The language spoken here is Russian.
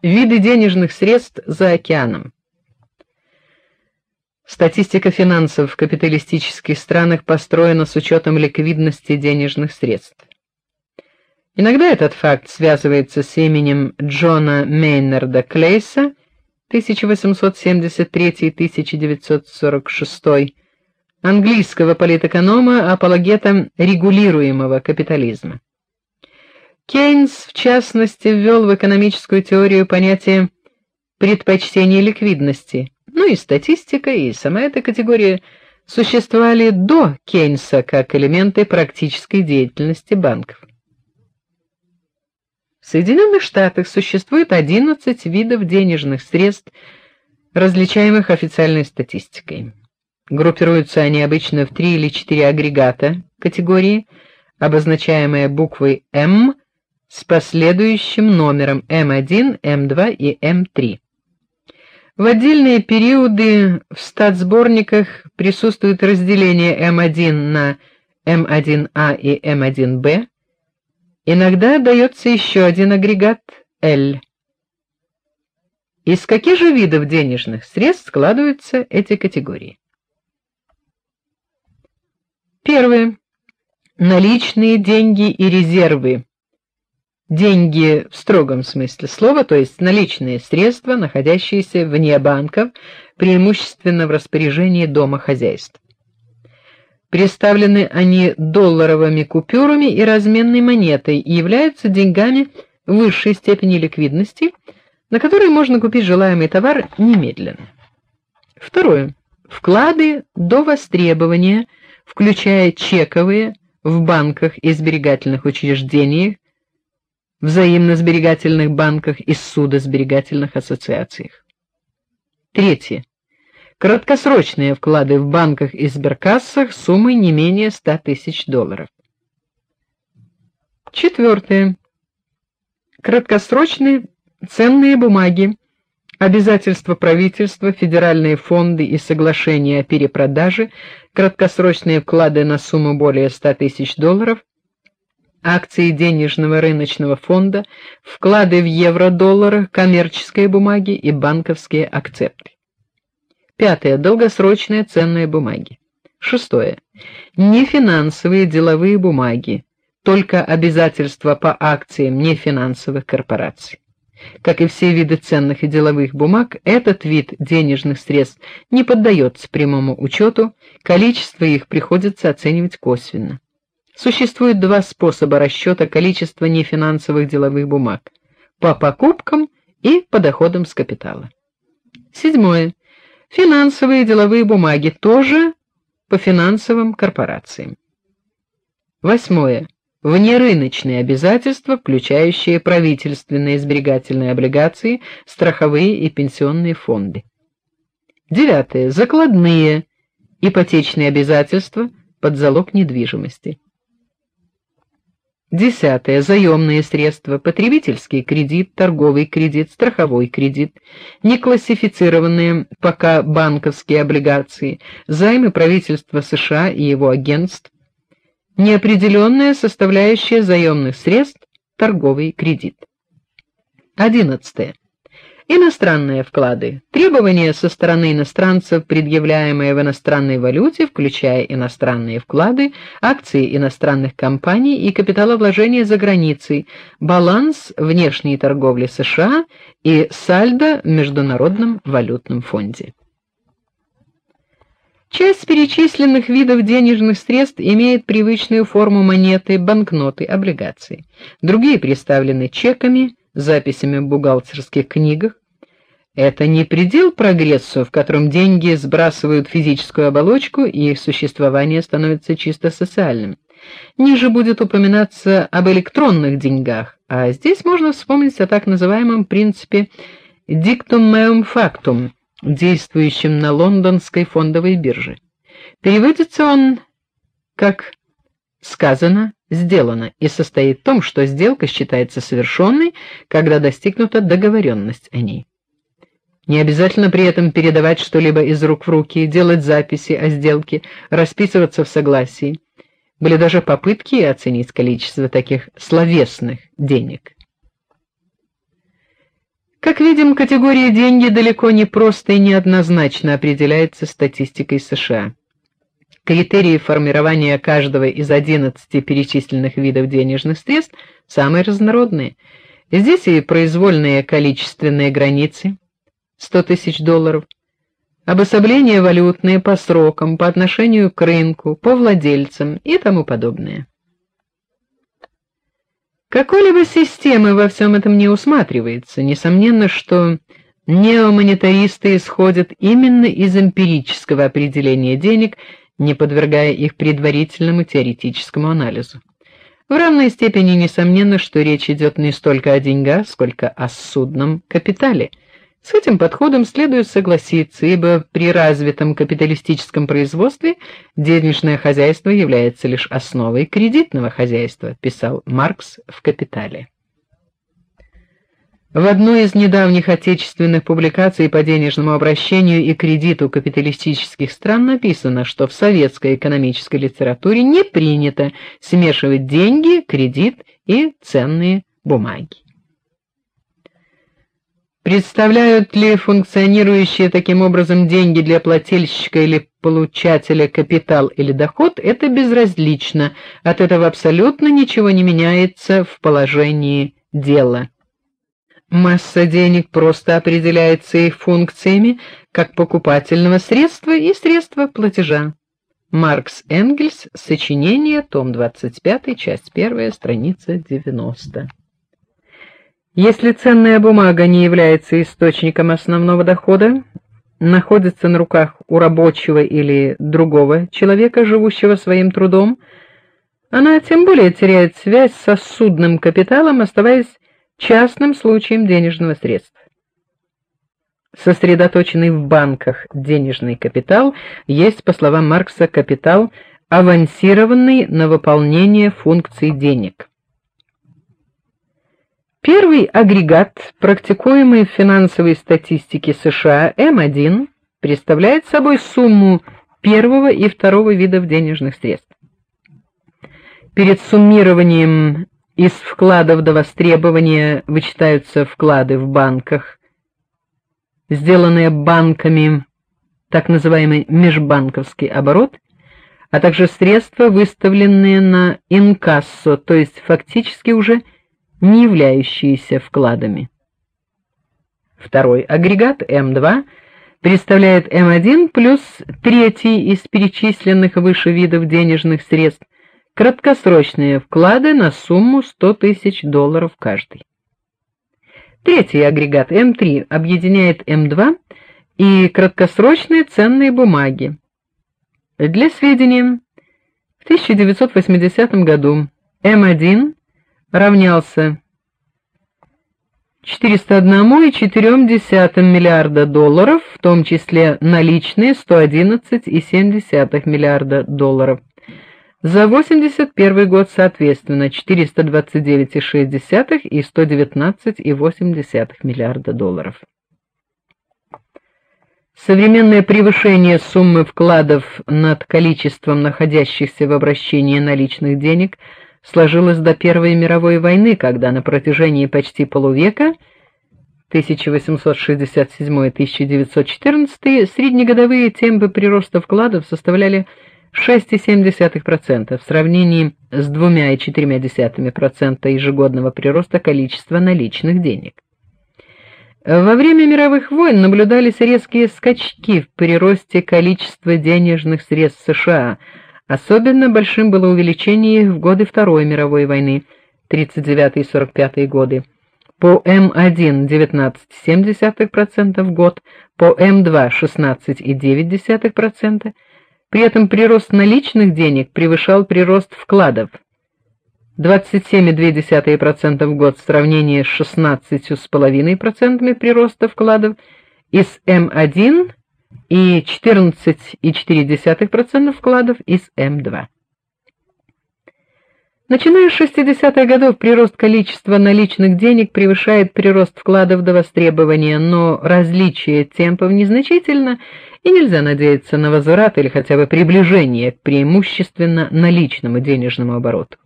Виды денежных средств за океаном. Статистика финансов в капиталистических странах построена с учетом ликвидности денежных средств. Иногда этот факт связывается с именем Джона Мейнарда Клейса 1873-1946, английского политэконома, апологета регулируемого капитализма. Кейнс, в частности, ввел в экономическую теорию понятие предпочтения ликвидности. Ну и статистика, и сама эта категория существовали до Кейнса как элементы практической деятельности банков. В Соединенных Штатах существует 11 видов денежных средств, различаемых официальной статистикой. Группируются они обычно в три или четыре агрегата категории, обозначаемые буквой М с последующим номером М1, М2 и М3. В отдельные периоды в статсборниках присутствует разделение М1 на М1А и М1Б. Иногда дается еще один агрегат Л. Из каких же видов денежных средств складываются эти категории? Первое. Наличные деньги и резервы деньги в строгом смысле слова, то есть наличные средства, находящиеся вне банков, преимущественно в распоряжении домохозяйств. Представлены они долларовыми купюрами и разменной монетой и являются деньгами высшей степени ликвидности, на которые можно купить желаемый товар немедленно. Второе. Вклады до востребования, включая чековые в банках и сберегательных учреждениях, взаимно-сберегательных банках и судосберегательных ассоциациях. Третье. Краткосрочные вклады в банках и сберкассах суммой не менее 100 тысяч долларов. Четвертое. Краткосрочные ценные бумаги, обязательства правительства, федеральные фонды и соглашения о перепродаже, краткосрочные вклады на сумму более 100 тысяч долларов, акции денежного рыночного фонда, вклады в евро-долларах, коммерческие бумаги и банковские акцепты. Пятое долгосрочные ценные бумаги. Шестое нефинансовые деловые бумаги, только обязательства по акциям нефинансовых корпораций. Как и все виды ценных и деловых бумаг, этот вид денежных средств не поддается прямому учету, количество их приходится оценивать косвенно. Существует два способа расчета количества нефинансовых деловых бумаг: по покупкам и по доходам с капитала. Седьмое. Финансовые деловые бумаги тоже по финансовым корпорациям. Восьмое. Внерыночные обязательства, включающие правительственные сберегательные облигации, страховые и пенсионные фонды. Девятое. Закладные ипотечные обязательства под залог недвижимости. Десятое. Заемные средства: потребительский кредит, торговый кредит, страховой кредит, неклассифицированные пока банковские облигации, займы правительства США и его агентств, неопределенная составляющая заемных средств, торговый кредит. Одиннадцатое. Иностранные вклады. Требования со стороны иностранцев, предъявляемые в иностранной валюте, включая иностранные вклады, акции иностранных компаний и капиталовложения за границей, баланс внешней торговли США и сальдо в Международном валютном фонде. Часть перечисленных видов денежных средств имеет привычную форму монеты, банкноты, облигаций. Другие представлены чеками, записями в бухгалтерских книгах. Это не предел прогрессу, в котором деньги сбрасывают физическую оболочку, и их существование становится чисто социальным. Ниже будет упоминаться об электронных деньгах, а здесь можно вспомнить о так называемом принципе dictum meum factum, действующем на лондонской фондовой бирже. Переводится он как сказано, сделано и состоит в том, что сделка считается совершенной, когда достигнута договоренность о ней. Не обязательно при этом передавать что-либо из рук в руки, делать записи о сделке, расписываться в согласии. Были даже попытки оценить количество таких словесных денег. Как видим, категория деньги далеко не просто и неоднозначно определяется статистикой США. Критерии формирования каждого из 11 перечисленных видов денежных средств самые разнородные. Здесь и произвольные количественные границы 100 тысяч долларов, обособление валютные по срокам, по отношению к рынку, по владельцам и тому подобное. Какой-либо системы во всем этом не усматривается. Несомненно, что неомонетаристы исходят именно из эмпирического определения денег, не подвергая их предварительному теоретическому анализу. В равной степени несомненно, что речь идет не столько о деньгах, сколько о судном капитале – с этим подходом следует согласиться, ибо при развитом капиталистическом производстве денежное хозяйство является лишь основой кредитного хозяйства, писал Маркс в Капитале. В одной из недавних отечественных публикаций по денежному обращению и кредиту капиталистических стран написано, что в советской экономической литературе не принято смешивать деньги, кредит и ценные бумаги. Представляют ли функционирующие таким образом деньги для плательщика или получателя капитал или доход это безразлично. От этого абсолютно ничего не меняется в положении дела. Масса денег просто определяется их функциями как покупательного средства и средства платежа. Маркс Энгельс, сочинение, том 25, часть 1, страница 90. Если ценная бумага не является источником основного дохода, находится на руках у рабочего или другого человека, живущего своим трудом, она тем более теряет связь со судным капиталом, оставаясь частным случаем денежного средства. Сосредоточенный в банках денежный капитал есть, по словам Маркса, капитал, авансированный на выполнение функций денег. Первый агрегат, практикуемый в финансовой статистике США М1, представляет собой сумму первого и второго видов денежных средств. Перед суммированием из вкладов до востребования вычитаются вклады в банках, сделанные банками, так называемый межбанковский оборот, а также средства, выставленные на инкассо, то есть фактически уже не являющиеся вкладами. Второй агрегат М2 представляет М1 плюс третий из перечисленных выше видов денежных средств краткосрочные вклады на сумму 100 тысяч долларов каждый. Третий агрегат М3 объединяет М2 и краткосрочные ценные бумаги. Для сведения, в 1980 году М1 равнялся 401,4 миллиарда долларов, в том числе наличные 111,7 миллиарда долларов. За 81 год соответственно 429,6 и 119,8 миллиарда долларов. Современное превышение суммы вкладов над количеством находящихся в обращении наличных денег – сложилось до Первой мировой войны, когда на протяжении почти полувека 1867-1914 среднегодовые темпы прироста вкладов составляли 6,7% в сравнении с 2,4% ежегодного прироста количества наличных денег. Во время мировых войн наблюдались резкие скачки в приросте количества денежных средств США – Особенно большим было увеличение их в годы Второй мировой войны, 39 и 45 годы. По М1 19,7% в год, по М2 16,9%. При этом прирост наличных денег превышал прирост вкладов. 27,2% в год в сравнении с 16,5% прироста вкладов из М1 и 14,4% вкладов из М2. Начиная с 60-х годов прирост количества наличных денег превышает прирост вкладов до востребования, но различие темпов незначительно, и нельзя надеяться на возврат или хотя бы приближение к преимущественно наличному денежному обороту.